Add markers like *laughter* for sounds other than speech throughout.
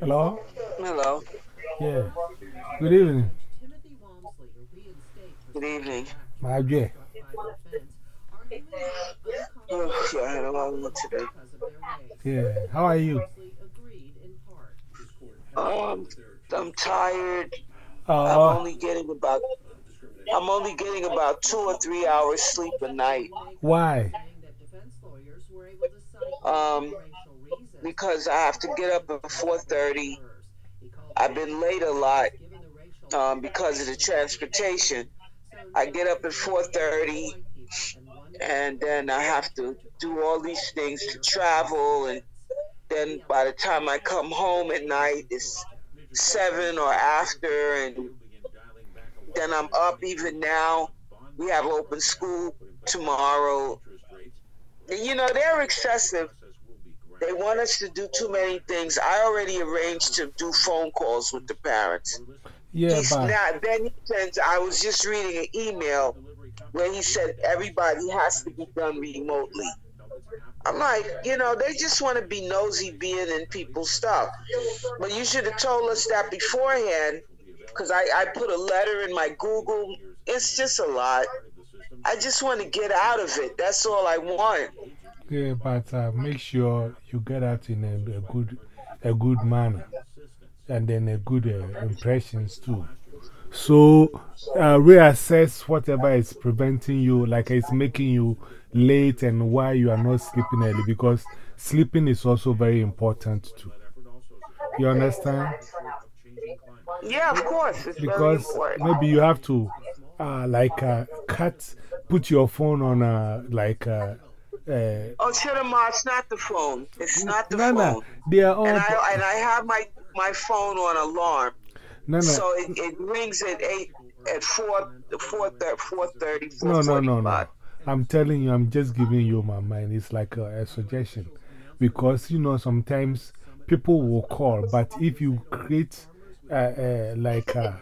Hello? Hello. Yeah. Good evening. Good evening. My dear. Oh, yeah, I had a long one today. Yeah. How are you? Um, I'm tired. I'm Uh, only getting about I'm only getting about two or three hours sleep a night. why? Um, because I have to get up at 4:30. I've been late a lot um, because of the transportation. I get up at 4:30, and then I have to do all these things to travel, and then by the time I come home at night, it's seven or after, and then I'm up even now. We have open school tomorrow. You know, they're excessive. They want us to do too many things. I already arranged to do phone calls with the parents. Yeah, He's but not, then he sends, I was just reading an email where he said everybody has to be done remotely. I'm like, you know, they just want to be nosy being in people's stuff. But you should have told us that beforehand because I, I put a letter in my Google. It's just a lot. I just want to get out of it. That's all I want. yeah, but uh, make sure you get out in a, a good, a good manner, and then a good uh, impressions too. So, uh, reassess whatever is preventing you, like it's making you late and why you are not sleeping early, because sleeping is also very important too. You understand? Yeah, of course. Because maybe you have to, uh, like, uh, cut, put your phone on, a, like, uh, uh, Oh, Chidama, it's not the phone. It's not the no, phone. no, they are all, And I and I have my my phone on alarm, no, no, so it, it rings at eight at four four thirty four thirty no, four no, no, no. I'm telling you, I'm just giving you my mind. It's like a, a suggestion. Because, you know, sometimes people will call, but if you create, uh, uh, like, uh,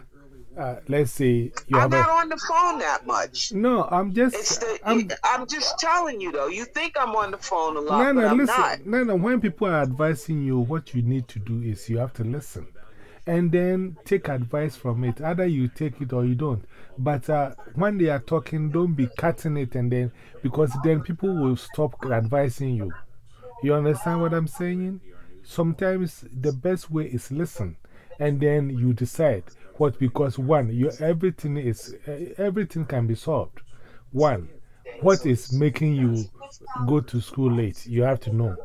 uh, let's see. you I'm not a. on the phone that much. No, I'm just. It's the I'm, I'm, just telling you though. You think I'm on the phone a lot, no, no, listen. not. No, when people are advising you, what you need to do is you have to listen. And then take advice from it. Either you take it or you don't. But uh, when they are talking, don't be cutting it and then, because then people will stop advising you. You understand what I'm saying? Sometimes the best way is listen. And then you decide what, because one, you, everything, is, everything can be solved. One, what is making you go to school late? You have to know.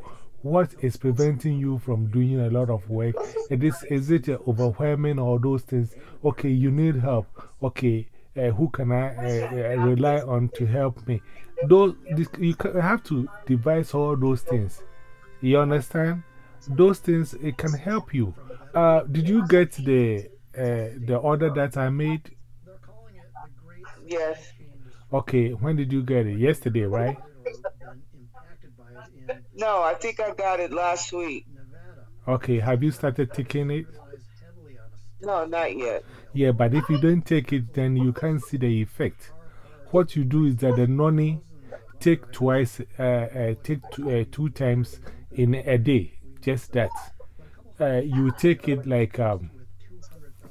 What is preventing you from doing a lot of work? It is, is it overwhelming or those things? Okay, you need help. Okay, uh, who can I uh, uh, rely on to help me? Those, this, you have to devise all those things. You understand? Those things, it can help you. Did you get the, the order that I made? Yes. Okay, when did you get it? Yesterday, right? No, I think I got it last week. Okay, have you started taking it? No, not yet. Yeah, but if you don't take it, then you can't see the effect. What you do is that the noni take twice, uh, uh, take two, uh, two times in a day, just that. Uh, you take it like, um,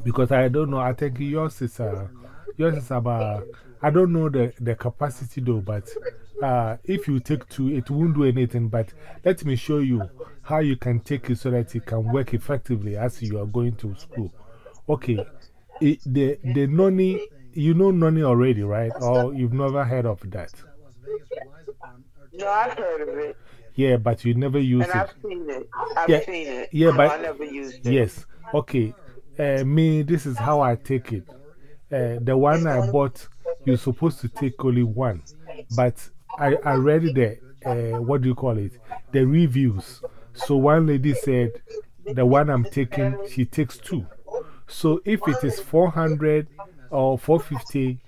because I don't know, I think yours is, uh, yours is about, I don't know the, the capacity though, but uh, if you take two, it won't do anything. But let me show you how you can take it so that it can work effectively as you are going to school. Okay, it, the, the noni, you know noni already, right? Or you've never heard of that? No, I've heard of it. Yeah, but you never use And it. I've seen it. I've Yeah, seen it. yeah, but- I never used it. Yes. Okay. Uh, me, this is how I take it. Uh, the one I bought, you're supposed to take only one. But I, I read the, uh, what do you call it? The reviews. So one lady said, the one I'm taking, she takes two. So if it is 400 or 450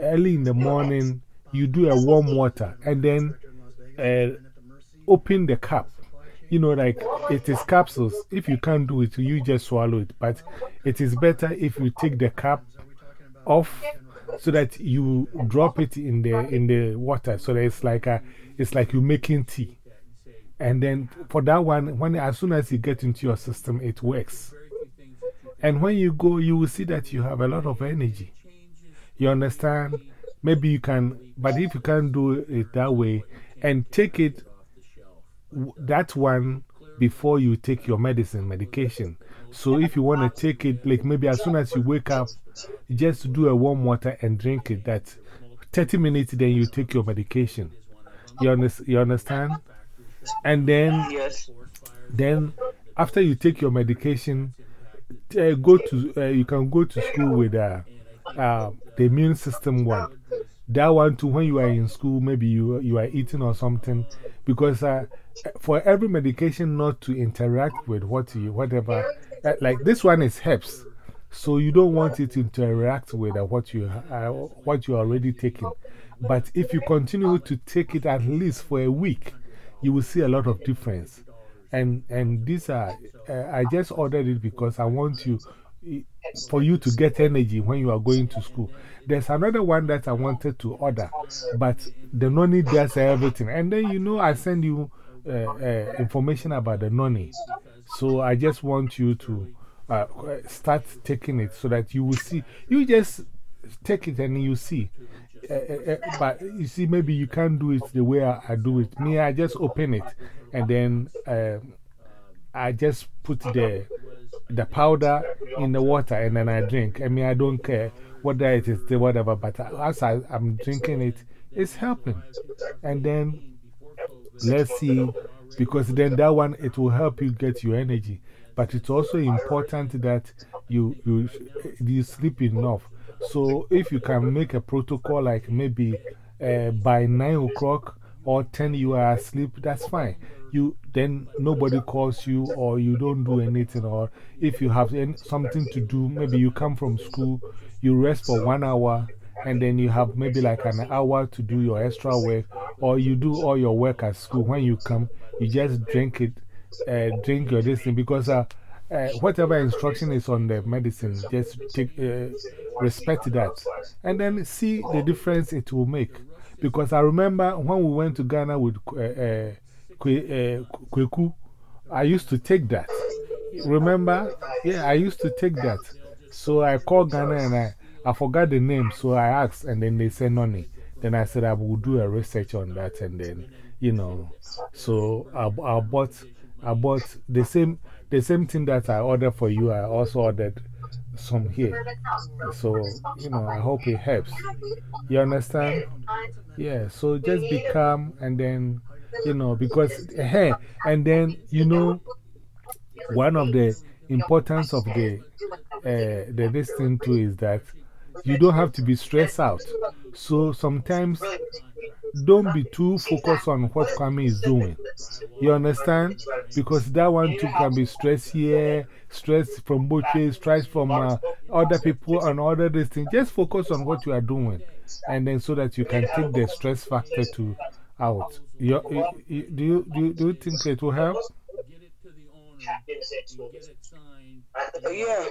early in the morning, you do a warm water and then uh, open the cup. You know, like it is capsules. If you can't do it, you just swallow it. But it is better if you take the cap off so that you drop it in the, in the water. So that it's like, a, it's like you're making tea. And then for that one, when, as soon as you get into your system, it works. And when you go, you will see that you have a lot of energy. You understand? Maybe you can, but if you can't do it that way, and take it, that one before you take your medicine, medication. So if you want to take it, like maybe as soon as you wake up, just do a warm water and drink it. That 30 minutes, then you take your medication. You, under, you understand? And then, then after you take your medication, uh, go to, uh, you can go to school with uh, uh, the immune system one. That one too, when you are in school, maybe you, you are eating or something. Because uh, for every medication not to interact with what you, whatever, uh, like this one is herbs. So you don't want it to interact with uh, what, you, uh, what you are already taking. But if you continue to take it at least for a week, you will see a lot of difference. And, and these are, uh, I just ordered it because I want you, for you to get energy when you are going to school. There's another one that I wanted to order, but the noni does everything. And then, you know, I send you uh, uh, information about the noni. So I just want you to uh, start taking it so that you will see. You just take it and you see. Uh, uh, but you see, maybe you can't do it the way I, I, do it. Me, I just open it and then I just put the, the powder in the water and then I drink. I mean, I don't care whether it is the whatever, but as I, I'm drinking it, it's helping. And then let's see, because then that one, it will help you get your energy. But it's also important that you, you, you sleep enough. So if you can make a protocol like maybe uh, by 9 o'clock or 10 you are asleep, that's fine. You, then nobody calls you or you don't do anything. Or if you have any, something to do, maybe you come from school, you rest for one hour and then you have maybe like an hour to do your extra work, or you do all your work at school. When you come, you just drink it, uh, drink your this thing because uh, uh, whatever instruction is on the medicine, just take, uh, respect that. And then see the difference it will make. Because I remember when we went to Ghana with uh, uh, Eh, kweku, I used to take that. Remember? Yeah, I used to take that. So I called Ghana and I, I forgot the name. So I asked, and then they said Noni. Then I said I will do a research on that. And then, you know, so I, I, bought, I bought the same the same thing that I ordered for you, I also ordered some here. So, you know, I hope it helps. You understand? Yeah, so just be calm and then, you know, because, hey, and then, you know, one of the importance of the, uh, the this thing too is that you don't have to be stressed out. So sometimes don't be too focused on what Kwame is doing. You understand? Because that one too can be stress here, stress from ways, stress from uh, other people, and other these things. Just focus on what you are doing, and then so that you can take the stress factor to out. You, do, you, do, you, do you think it will help? Yeah.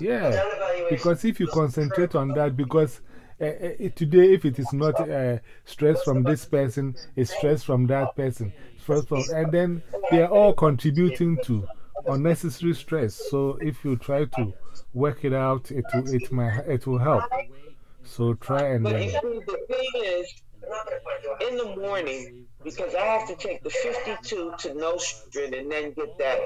Yeah. Because if you concentrate on that, because uh, uh, today, if it is not uh, stress from this person, it's stress from that person. Stress from, and then they are all contributing to unnecessary stress. So if you try to work it out, it will, it might, it will help. So try and. The thing is, in the morning, because I have to take the 52 to Nostrand and then get that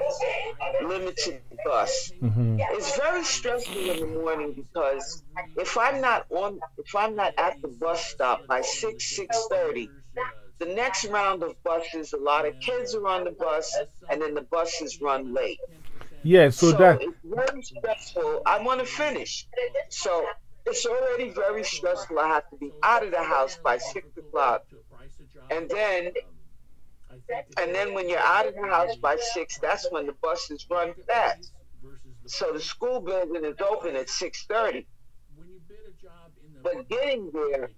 limited bus. -hmm. It's very stressful in the morning because if I'm not on, if I'm not at the bus stop by 6, 6.30, the next round of buses, a lot of kids are on the bus and then the buses run late. Yeah, so, so that. It's very stressful. I want to finish. So it's already very stressful. I have to be out of the house by six o'clock. And then, and then when you're out of the house by six, that's when the buses run fast. So the school building is open at 6.30. But getting there,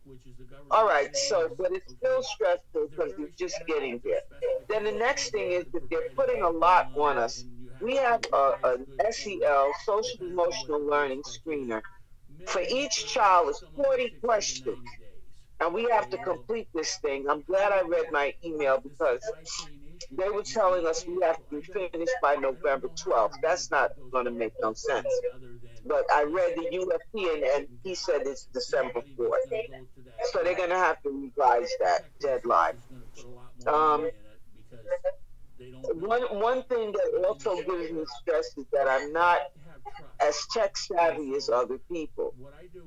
all right, so, but it's still stressful because you're just getting there. Then the next thing is that they're putting a lot on us. We have a, a SEL, social emotional learning screener for each child is 40 questions. And we have to complete this thing. I'm glad I read my email because they were telling us we have to be finished by November 12th. That's not going to make no sense. But I read the UFT and, and he said it's December 4th. So they're going to have to revise that deadline. Um, one, one thing that also gives me stress is that I'm not as tech savvy as other people.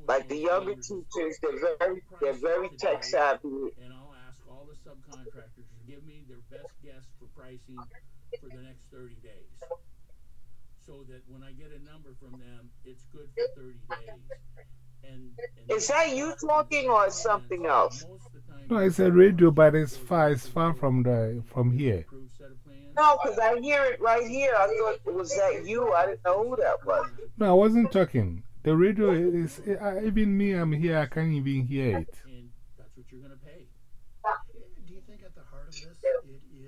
Like the younger teachers, they're very, they're very tech savvy. And I'll ask all the subcontractors to give me their best guess for pricing for the next 30 days. So that when I get a number from them, it's good for 30 days. And, and Is that you talking or uh, something else? most of the time, No, it's a radio, but it's far, it's far from, the, from here. Approved set of plans. No, because I hear it right here. I thought it was that you. I didn't know who that was. No, I wasn't talking. The radio is, uh, even me, I'm here, I can't even hear it. And that's what you're going to pay. Do you think at the heart of this,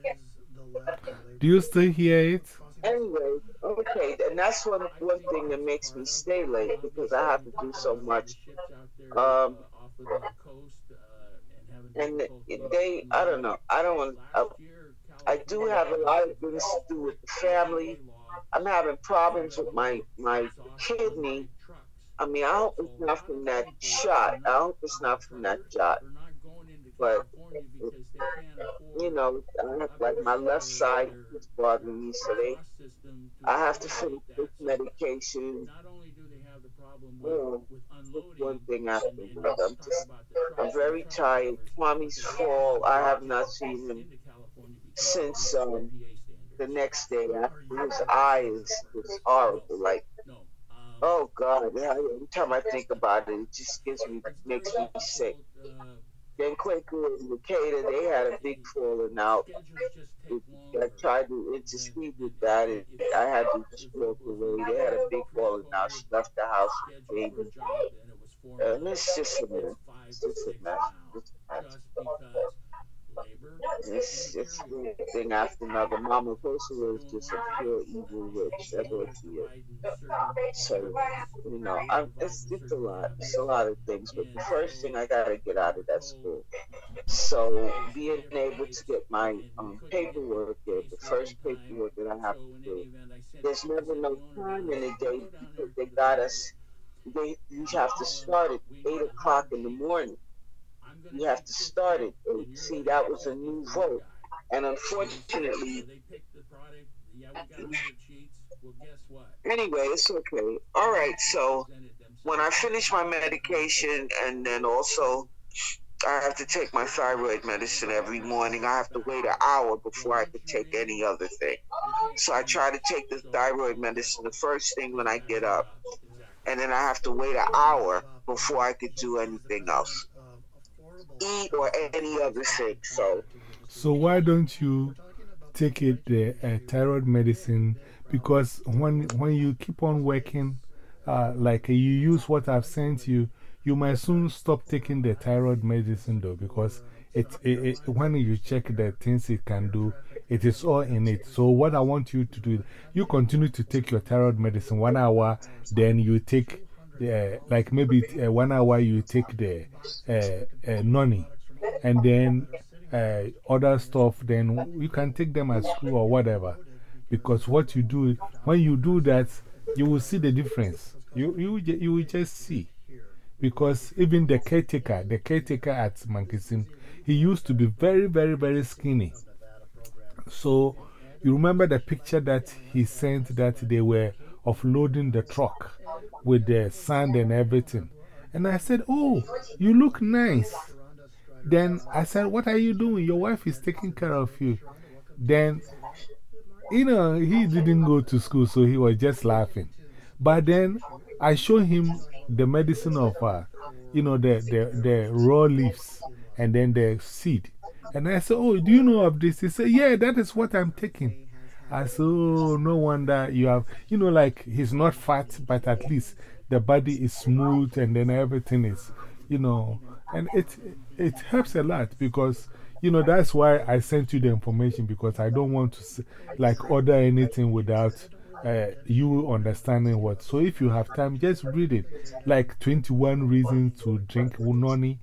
it is the lack of labor? Do you still hear it? Anyway, okay, and that's one one thing that makes me stay late because I have to do so much. Ships out there Um, uh, off of the coast uh, and having And difficult they. I don't know. I don't want. I, Last year, I do have a lot of things to do with the family. I'm having problems with my my kidney. I mean, I hope it's not from that shot. I hope it's not from that shot. But, You know, have, like my left side is bothering me, so they. I have to finish this medication. Mm, with unloading, one thing after another. I'm just- I'm very tired. drivers fall. I have not seen him since, um, the next day his eye is, is horrible. Like, oh God, every time I think about it, it just gives me, makes me sick. Then Quaker and Decatur, they had a big falling out. just I tried to intercede with that, and I had to stroke away. They had a big falling out. She left the house with baby. and was it's just a mess. It's just a mess. It's a. just It's one thing after another. Mama Kosovo is just a pure evil witch. So, you know, I'm, it's, it's a lot. It's a lot of things. But the first thing I gotta get out of that school. So, being able to get my um, paperwork, there, the first paperwork that I have to do. There's never no time in the day because they got us. They you have to start at eight o'clock in the morning. You have to start it. eight. See, that was a new vote, and unfortunately, They picked the product. Yeah, we got 100 sheets. Well, guess what? anyway, it's okay. All right, so. when I finish my medication and then also I have to take my thyroid medicine every morning. I have to wait an hour before I could take any other thing. So I try to take the thyroid medicine the first thing when I get up. And then I have to wait an hour before I could do anything else. Eat or any other thing. So So why don't you take it, the uh, thyroid medicine? Because when, when you keep on working, uh, like you use what I've sent you, you might soon stop taking the thyroid medicine though, because it, it, it, when you check the things it can do, it is all in it. So, what I want you to do, you continue to take your thyroid medicine one hour, then you take, like maybe uh, one hour you take the uh, uh, and then uh, other stuff, then you can take them at school or whatever. Because what you do, when you do that, you will see the difference. You, you, you will just see. Because even the caretaker, the caretaker at Mankessim, he used to be very, very, very skinny. So, you remember the picture that he sent that they were offloading the truck with the sand and everything. And I said, Oh, you look nice. Then I said, What are you doing? Your wife is taking care of you. Then, you know, he didn't go to school, so he was just laughing. But then I showed him the medicine of, uh, you know, the, the, the raw leaves and then the seed. And I said, Oh, do you know of this? He said, Yeah, that is what I'm taking. Oh, no wonder you have, you know, like he's not fat, but at least the body is smooth and then everything is, you know, and it, it helps a lot because, you know, that's why I sent you the information because I don't want to like order anything without uh, you understanding what. So if you have time, just read it. Like 21 reasons to drink Unoni.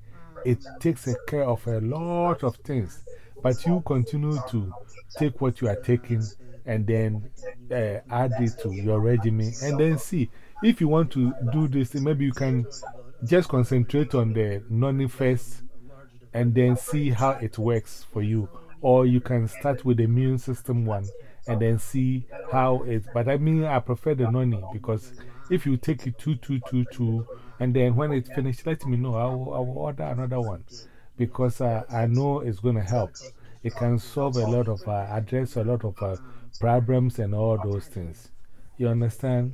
It takes care of a lot of things. But you continue to take what you are taking and then uh, add it to your regimen and then see. If you want to do this, maybe you can just concentrate on the noni first and then see how it works for you. Or you can start with the immune system one and then see how it. But I mean, I prefer the noni because if you take it two, two, two, two, and then when it's finished, let me know. I will, I will order another one because uh, I know it's going to help. It can solve a lot of, uh, address a lot of uh, problems and all those things. You understand?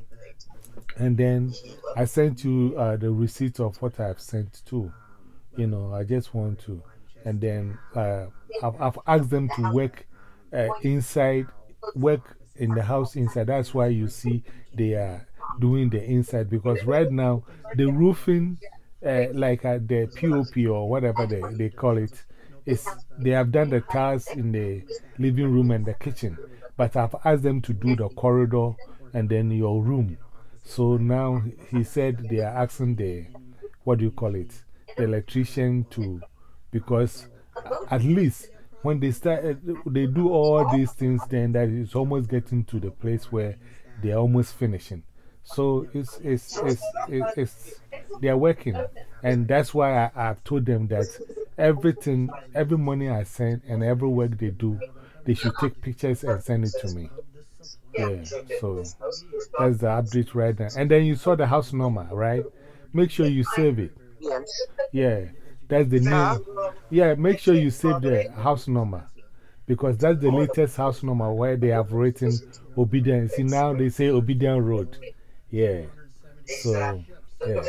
And then I sent you the receipt of what I've sent too. You know, I just want to. And then I've, I've asked them to work inside, work in the house inside. That's why you see they are doing the inside because right now the roofing, uh, like uh, the POP or whatever they, they call it. it, is they have done the tiles in the living room and the kitchen. But I've asked them to do the corridor and then your room. So now he said they are asking the, what do you call it, the electrician to, because at least when they start, they do all these things, then that is almost getting to the place where they're almost finishing. So it's, it's, it's, it's, it's, they're working. And that's why I, I've told them that everything, every money I send and every work they do, they should take pictures and send it to me. Yeah, so that's the update right now. And then you saw the house number, right? Make sure you save it. Yeah, that's the name. Yeah, make sure you save the house number because that's the latest house number where they have written obedience. See, now they say Obedient Road. Yeah. So, yeah.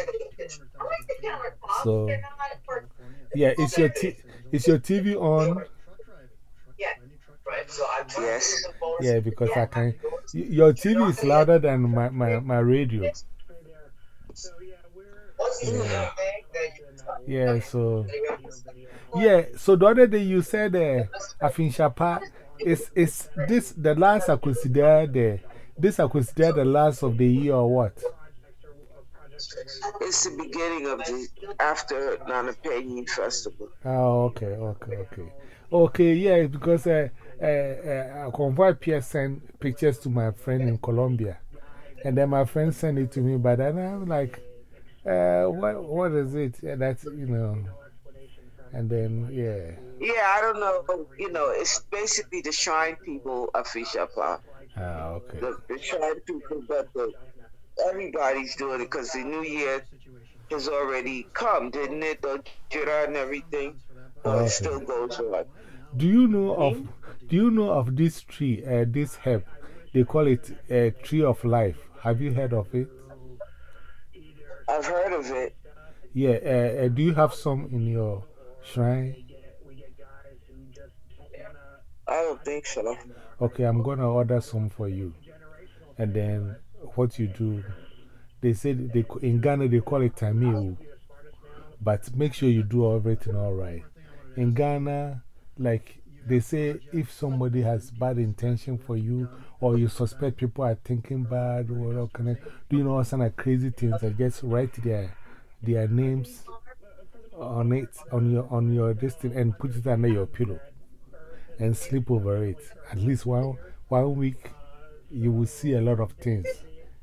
So, yeah, is your, is your TV on? Yes. Yeah, because I can. Your TV is louder than my, my, my radio. Yeah. Yeah, so. Yeah, so the other day you said uh, Afin Shapa is, is this the last I consider the this I consider the last of the year or what? It's the beginning of the after Nana Payne Festival. Oh, okay, okay, okay. Okay, yeah, because uh, uh, uh, Convoy Pierre sent pictures to my friend in Colombia. And then my friend sent it to me, but then I'm like, uh, what, what is it? Yeah, that's, you know. And then, yeah. Yeah, I don't know. You know, it's basically the shrine people of Fishapa. Ah, okay. The, the shrine people, but the, everybody's doing it because the new year has already come, didn't it? The Jira and everything. But Okay. it still goes on. Do you know of, do you know of this tree, uh, this herb? They call it a tree of life. Have you heard of it? I've heard of it. Yeah, uh, uh, do you have some in your shrine? I don't think so. Okay, I'm going to order some for you. And then what you do, they said they, in Ghana they call it tamiu. But make sure you do everything all right. In Ghana, like they say, if somebody has bad intention for you or you suspect people are thinking bad or all kind of doing all kind of crazy things, I just write their, their names on it, on your, on your distance and put it under your pillow and sleep over it. At least one, one week, you will see a lot of things.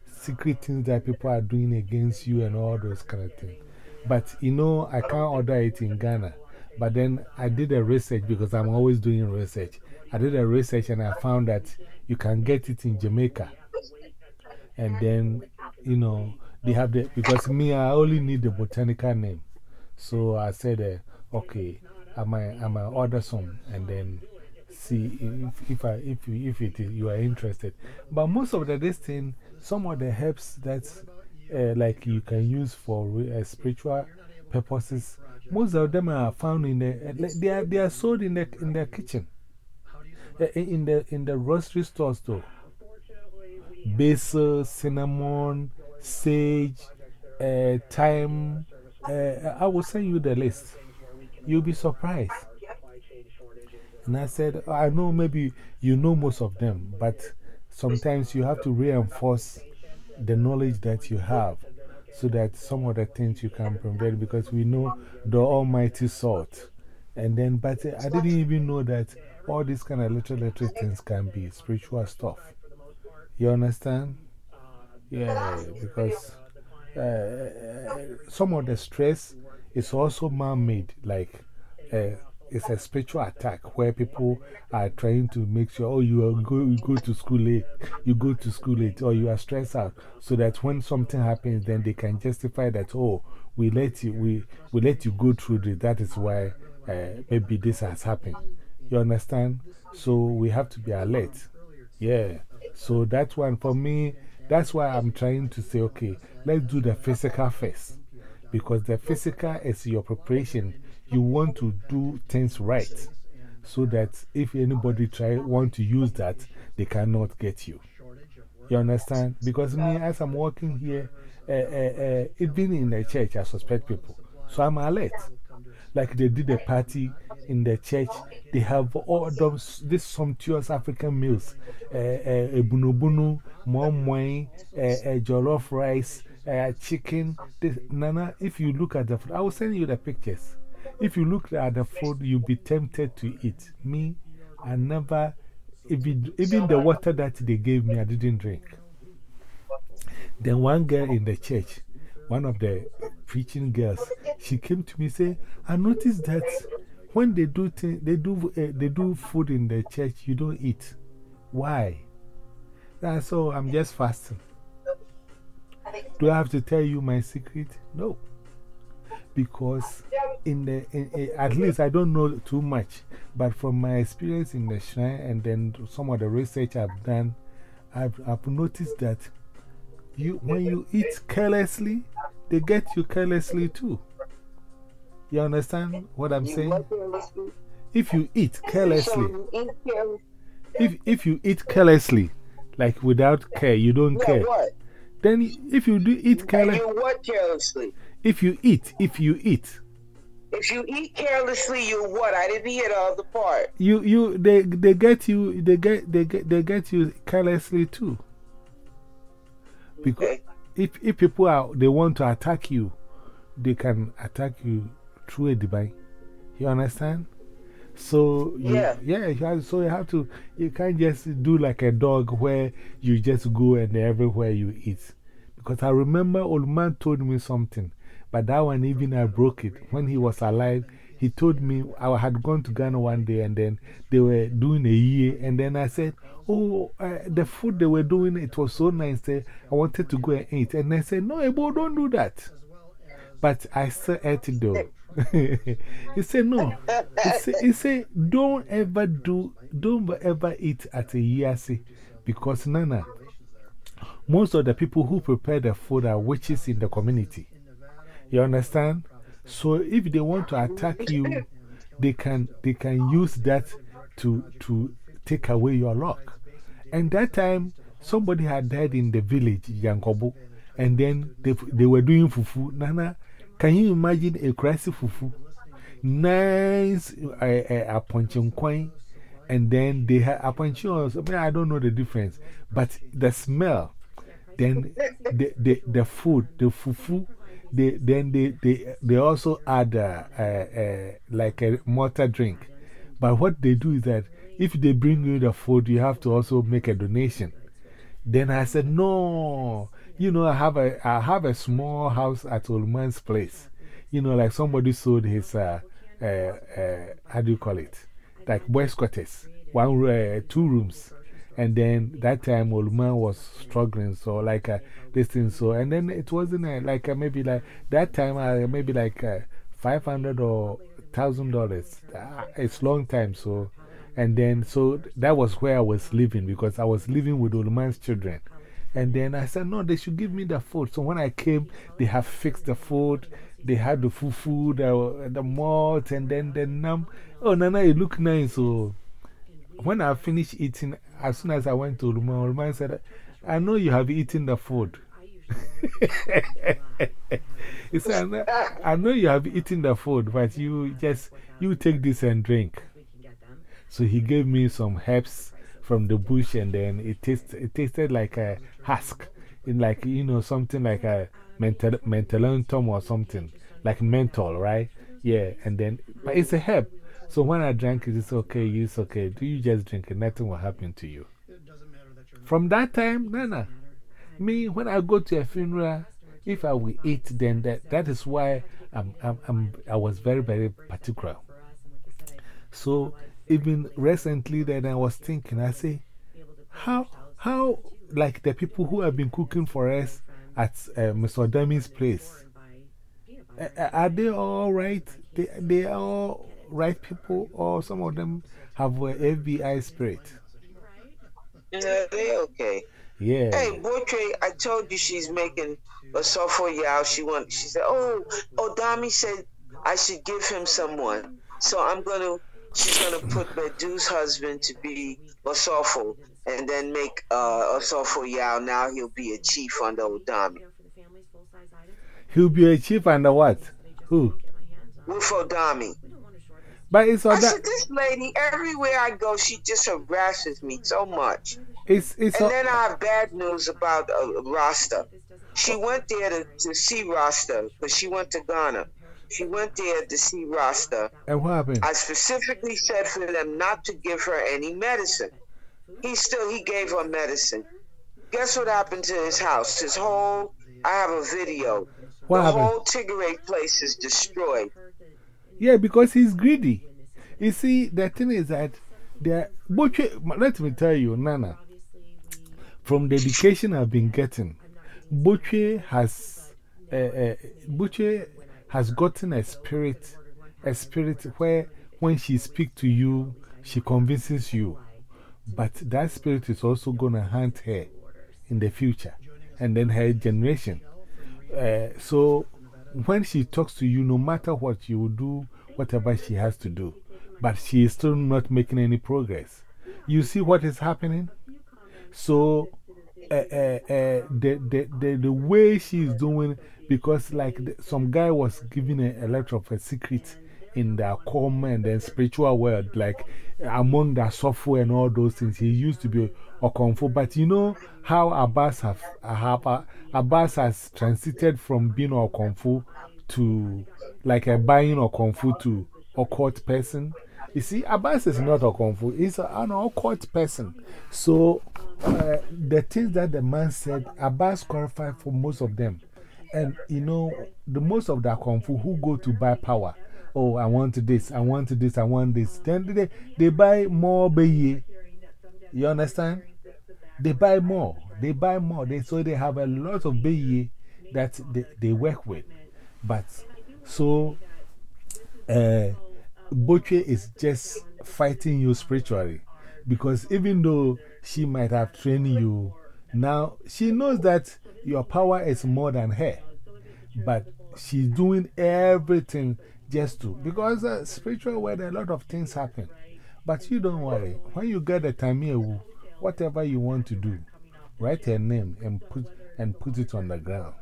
Secret things that people are doing against you and all those kind of things. But you know, I can't order it in Ghana. But then I did a research because I'm always doing research. I did a research and I found that you can get it in Jamaica. And then, you know, they have the, because me, I only need the botanical name. So I said, uh, okay, I might, I might order some and then see if, if, I, if, you, if it you are interested. But most of the, this thing, some of the herbs that uh, like you can use for uh, spiritual purposes, most of them are found in the, uh, they, are, they are sold in the, in the kitchen. Uh, in the, in the grocery stores, though. Basil, cinnamon, sage, uh, thyme. Uh, I will send you the list. You'll be surprised. And I said, I know maybe you know most of them, but sometimes you have to reinforce the knowledge that you have so that some of the things you can prevent because we know the almighty salt And then, but I didn't even know that all these kind of little, little things can be spiritual stuff. You understand? Yeah, because uh, some of the stress is also man made. Like, uh, it's a spiritual attack where people are trying to make sure, oh, you, are go, you go to school late, you go to school late, or you are stressed out, so that when something happens, then they can justify that, oh, we let you, we, we let you go through this. That is why uh, maybe this has happened. You understand? So we have to be alert. Yeah. So that one for me, that's why I'm trying to say, okay, let's do the physical first. Because the physical is your preparation. You want to do things right. So that if anybody try want to use that, they cannot get you. You understand? Because me, as I'm working here, uh, uh, uh, even in the church, I suspect people. So I'm alert. Like they did a party in the church, they have all those these sumptuous African meals ebunu bunu, moimoi, a jollof rice, chicken. This, Nana, if you look at the food, I will send you the pictures. If you look at the food, you'll be tempted to eat. Me, I never, even, even the water that they gave me, I didn't drink. Then one girl in the church, one of the preaching girls, she came to me and said, I noticed that when they do, they, do, uh, they do food in the church, you don't eat. Why? That's all. I'm just fasting. Do I have to tell you my secret? No. Because in the, in, in, at least I don't know too much, but from my experience in the shrine and then some of the research I've done, I've, I've noticed that you, when you eat carelessly, they get you carelessly too. You understand what I'm saying? If you eat carelessly, if, if you eat carelessly, like without care, you don't care. Then if you do eat carelessly, carelessly? If you eat, if you eat. If you eat carelessly, you what? I didn't hear the other part. You, you, they, they get you, they get, they get, they get you carelessly too. Because if, if people are, they want to attack you, they can attack you through a divine. You understand? So, you, yeah, yeah you have, so you have to, you can't just do like a dog where you just go and everywhere you eat. Because I remember old man told me something, but that one even I broke it. When he was alive, he told me I had gone to Ghana one day and then they were doing a year. And then I said, Oh, uh, the food they were doing, it was so nice. I wanted to go and eat. And I said, No, Ebo, don't do that. But I still ate it though. *laughs* he said, No. He said, he said, Don't ever do, don't ever eat at a yasi because Nana, most of the people who prepare the food are witches in the community. You understand? So if they want to attack you, they can, they can use that to, to take away your luck. And that time, somebody had died in the village, Yankobo, and then they, they were doing fufu. Nana, can you imagine a crazy fufu? Nice a punching coin, and then they have a punching. I mean, I don't know the difference, but the smell, then the, the, the food, the fufu, they, then they, they, they also add a, a, a, like a mortar drink. But what they do is that if they bring you the food, you have to also make a donation. Then I said, no, you know, I have a, I have a small house at Olman's place. You know, like somebody sold his, uh, uh, uh, how do you call it? Like boys' quarters, one, uh, two rooms. And then that time, old man was struggling, so like uh, this thing. So, and then it wasn't uh, like uh, maybe like that time, uh, maybe like uh, 500 or thousand dollars. It's long time, so. And then, so that was where I was living because I was living with old man's children. And then I said, no, they should give me the food. So when I came, they have fixed the food. They had the fufu, the, the malt, and then the num. Oh, Nana, it look nice. So when I finished eating, as soon as I went to Ulman, Ulman said, I know you have eaten the food. *laughs* he said, I know you have eaten the food, but you just, you take this and drink. So he gave me some herbs from the bush and then it, taste, it tasted like a husk. In like, you know, something like a mental, mentolentum or something. Like menthol, right? Yeah. And then, but it's a herb. So when I drank it, it's okay, it's okay. Do you just drink it? Nothing will happen to you. It doesn't matter that you're From that time, Nana, me, when I go to a funeral, if I will eat, then that, that is why I'm, I'm, I'm, I was very, very particular. So even recently, then I was thinking, I say, how, how, like the people who have been cooking for us at uh, Mr. Dami's place, uh, are they all right? They, they are all right people, or some of them have a FBI spirit? Yeah, they okay. Yeah. Hey, Boytre, I told you she's making Osofo Yao. She want. She said, "Oh, Odami said I should give him someone." So I'm gonna. She's gonna put Medu's husband to be Osofo, and then make uh, Osofo Yao. Now he'll be a chief under Odami. He'll be a chief under what? Who? With Odami. But it's I all said, this lady, everywhere I go, she just harasses me so much. It's, it's And then I have bad news about uh, Rasta. She went there to, to see Rasta because she went to Ghana. She went there to see Rasta. and what happened? I specifically said for them not to give her any medicine. He still he gave her medicine. Guess what happened to his house? His whole I have a video. What the happened? whole Tigray place is destroyed. Yeah, because he's greedy. You see, the thing is that the Boche, let me tell you, Nana, from the education I've been getting, Boche has, uh, uh, Boche has gotten a spirit, a spirit where when she speaks to you, she convinces you. But that spirit is also going to haunt her in the future and then her generation. Uh, so when she talks to you, no matter what, you will do whatever she has to do. But she is still not making any progress. You see what is happening? So, uh, uh, uh, the, the, the, the way she is doing, because like the, some guy was giving a, a lot of a secret in the common and then spiritual world, like among the software and all those things. He used to be a Komfo, but you know how Abbas, have, have, Abbas has transited from being a Komfo to like a buying a Komfo to occult person. You see, Abbas is not a Komfo, he's a, an occult person. So, uh, the things that the man said, Abbas qualified for most of them. And you know, the most of the Komfo who go to buy power. Oh, I want this, I want this, I want this. Then they, they buy more. You understand? They buy more. They buy more. They, so they have a lot of Beye that they, they work with. But so, uh, Boche is just fighting you spiritually. Because even though she might have trained you, now she knows that your power is more than her. But she's doing everything just to. Because uh, spiritual world, a lot of things happen. But you don't worry. When you get the time, whatever you want to do, write her name and put, and put it on the ground.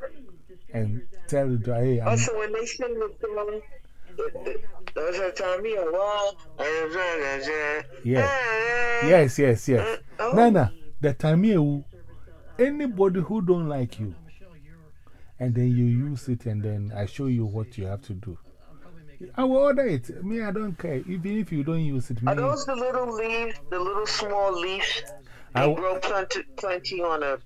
And tell her, hey, I'm, Also, when they sing the song, those are Tommy Wall. Yeah. Yes, yes, yes. Oh. Nana, the you, anybody who don't like you, and then you use it, and then I show you what you have to do. I will order it. Me, I don't care. Even if you don't use it, me, Are those the little leaves, the little small leaves? I They grow plenty, plenty on a.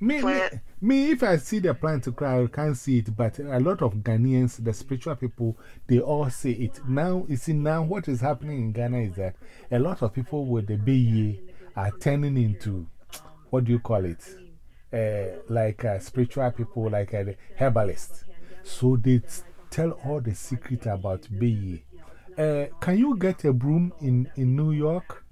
me, me, plant. me, if I see the plant to cry, I can't see it. But a lot of Ghanaians, the spiritual people, they all say it. Now, you see, now what is happening in Ghana is that a lot of people with the Beye are turning into, what do you call it? Uh, like uh, spiritual people, like uh, the herbalists. So they tell all the secret about Beye. Uh, can you get a broom in, in New York?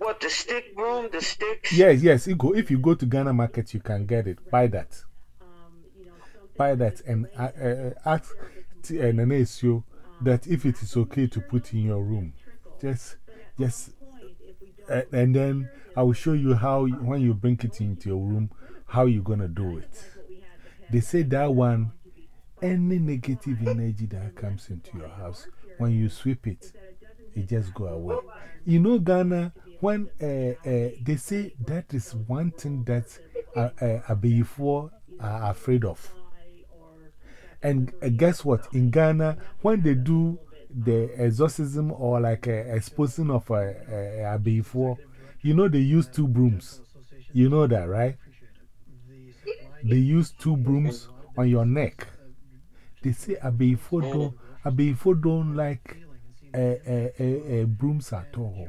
What, the stick broom? The sticks? Yes, yes. You go, if you go to Ghana market, you can get it. Buy that. Buy that and uh, uh, ask T- uh, that if it is okay to put in your room. Just, just, uh, and then I will show you how, you- when you bring it into your room, how you're going to do it. They say that one, any negative energy that comes into your house, when you sweep it, it just go away. You know, Ghana, when uh, uh, they say that is one thing that uh, uh, are afraid of. And uh, guess what? In Ghana, when they do the exorcism or like exposing of a, a, you know, they use two brooms. You know that, right? They use two brooms on your neck. They say a before don't, a before don't like a, a, a, brooms at all.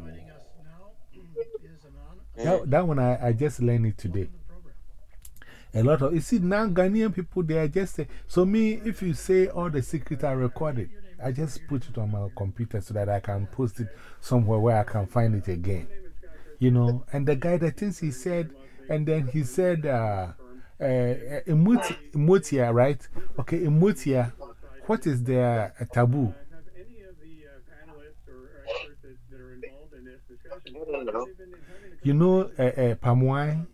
That, that one, I, I just learned it today. A lot of, you see, now Ghanaian people, they are just say, so me, if you say all the secrets are recorded, I just put it on my computer so that I can post it somewhere where I can find it again. You know, and the guy, the things he said, and then he said, uh, uh, Imutia, right? Okay, Imutia, what is the uh, taboo? You know, uh, uh, palm wine?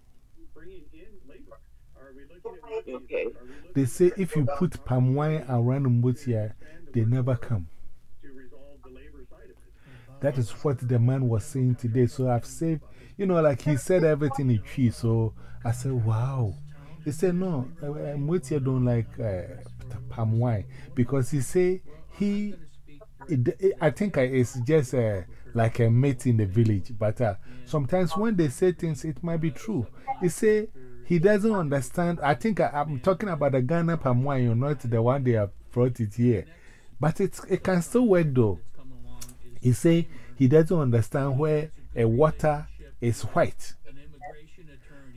Okay. They say if you put palm wine around Mbutia, they never come. That is what the man was saying today. So I've saved, you know, like he said everything in tree. So I said, wow. He said, no, Mbutia don't like uh, palm wine because he say he, it, it, I think it's just uh, like a mate in the village. But uh, sometimes when they say things, it might be true. He say he doesn't understand. I think I, am talking about the Ghana palm wine, you're not the one they have brought it here. But it's, it can still work though. He say he doesn't understand where a water is white.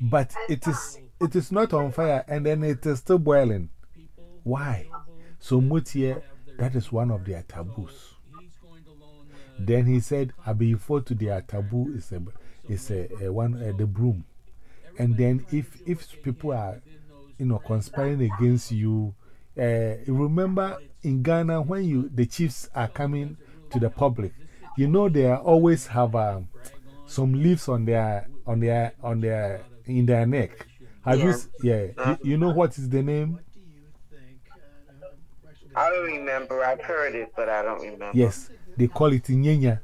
But it is, it is not on fire and then it is still boiling. Why? So Mutie, that is one of their taboos. Then he said, Abifo to their taboo is, a, is a, a one, the broom. And then if, if people are, you know, conspiring against you, uh, remember in Ghana when you, the chiefs are coming to the public, you know, they always have um, some leaves on their, on their, on their, in their neck. Have yeah. you, yeah, you, you know what is the name? I don't remember. I've heard it, but I don't remember. Yes, they call it Nyenya.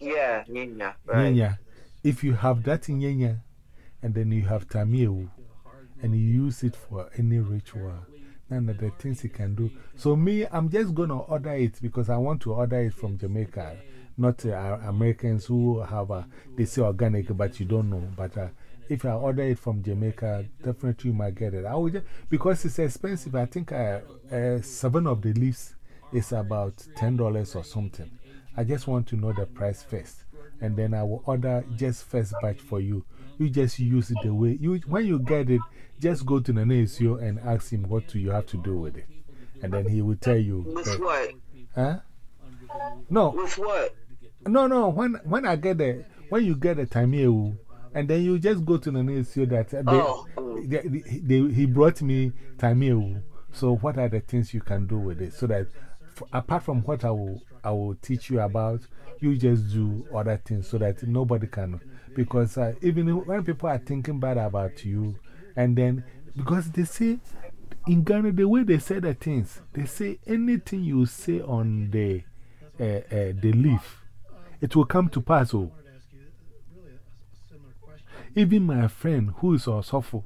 Yeah, Nyenya. Right. Nyenya. If you have that in Nyenya, and then you have Tamiu, and you use it for any ritual, none of the things you can do. So, me, I'm just going to order it because I want to order it from Jamaica. Not uh, Americans who have a, they say organic, but you don't know. But uh, if I order it from Jamaica, definitely you might get it. I would just, because it's expensive, I think uh, uh, seven of the leaves is about $10 or something. I just want to know the price first. And then I will order just first batch for you. You just use it the way you, when you get it, just go to the NASO and ask him what to, you have to do with it. And then he will tell you. With that, what? Huh? No. With what? No, no. When, when I get the, when you get the Tamil, oh, and then you just go to the NASO that uh, they, oh. they, they, they, he brought me Tamil. Oh. So, what are the things you can do with it? So that apart from what I will, I will teach you about, you just do other things so that nobody can. Because uh, even when people are thinking bad about you, and then because they say in Ghana, the way they say the things, they say anything you say on the, uh, uh, the leaf, it will come to pass. Oh. Even my friend who is Osofo,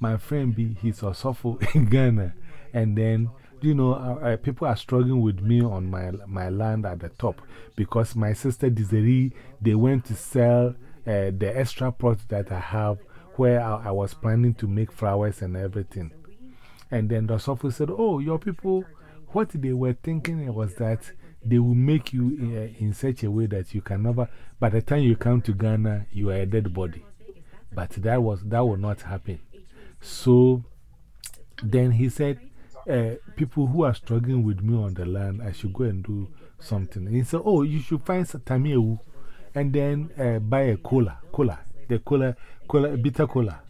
my friend B, he's Osofo *laughs* in Ghana. And then, you know, uh, people are struggling with me on my, my land at the top because my sister Desiree, they went to sell uh, the extra plot that I have where I, I, was planning to make flowers and everything. And then the Osofo said, Oh, your people, what they were thinking was that they will make you in, in such a way that you can never, by the time you come to Ghana, you are a dead body. But that, was, that will not happen. So then he said, uh, People who are struggling with me on the land, I should go and do something. And he said, Oh, you should find Tamiewu and then uh, buy a cola. Cola. The cola, cola, bitter cola.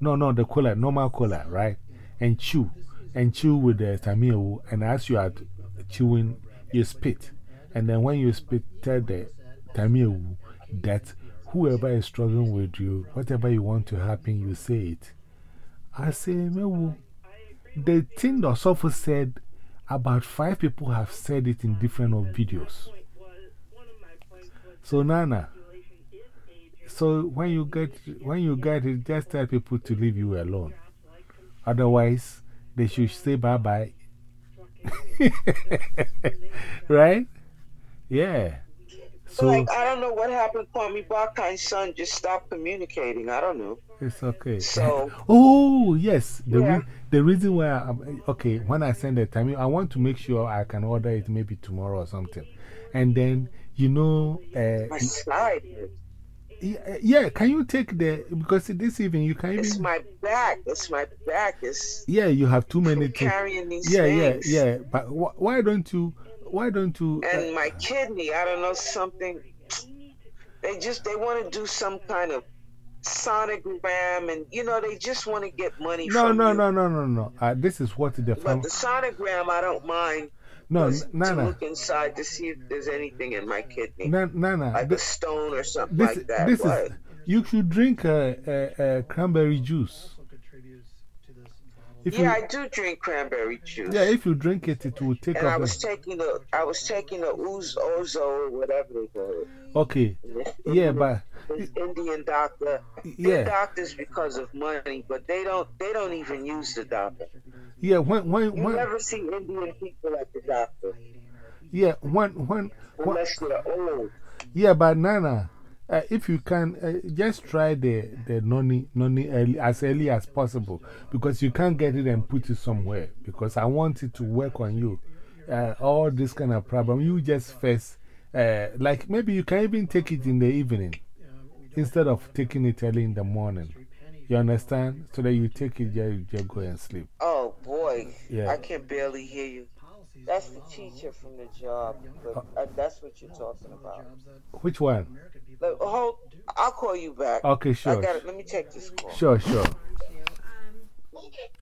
No, no, the cola, normal cola, right? And chew. And chew with the Tamiewu. And as you are chewing, you spit. And then when you spit, tell the Tamiewu that whoever is struggling with you, whatever you want to happen, you say it. I say, Mewu. The thing the Osofo said, about five people have said it in different videos. So, Nana, so when you get, when you get it, just tell people to leave you alone. Otherwise, they should say bye bye *laughs* right? Yeah. So like, I don't know what happened. Kwame Bakai's son just stopped communicating. I don't know. it's okay. So- oh, yes. The, Yeah. re the reason why, I'm, okay, when I send the time, I want to make sure I can order it maybe tomorrow or something. And then, you know, uh, My side, yeah, yeah, can you take the, because this evening you can it's my back. It's my back. It's yeah, you have too many carrying these Yeah, yeah, things. yeah. But wh why don't you, why don't you, uh, And my kidney, I don't know, something. They just, they want to do some kind of sonogram and, you know, they just want to get money no, from no, you. no, no, no, no. Uh, this is what the But the sonogram, I don't mind. no, Nana, look inside to see if there's anything in my kidney, Na- Nana, like thi- a stone or something this, like that. this is, you should drink uh, uh, uh, cranberry juice. Also contributes to this bottle. If yeah, you, I do drink cranberry juice. yeah, if you drink it, it will take and I was taking a, I was taking a ooze ozo or whatever they call it. okay, yeah, but This Indian doctor. Yeah. They're doctors because of money, but they don't. They don't even use the doctor. yeah, when, when, You when, never see Indian people at the doctor yeah, when, when, when unless they're old. yeah, but Nana, uh, if you can, uh, just try the, the noni, noni early, as early as possible because you can't get it and put it somewhere because I want it to work on you. Uh, all this kind of problem, you just first, uh, like maybe you can even take it in the evening instead of taking it early in the morning. You understand? So that you take it, you just go and sleep. Oh boy, Yeah. I can barely hear you. That's the teacher from the job, but uh, that's what you're talking about. Which one? American people Look, hold, I'll call you back. Okay, sure. I got it. Let me check this call. Sure, sure.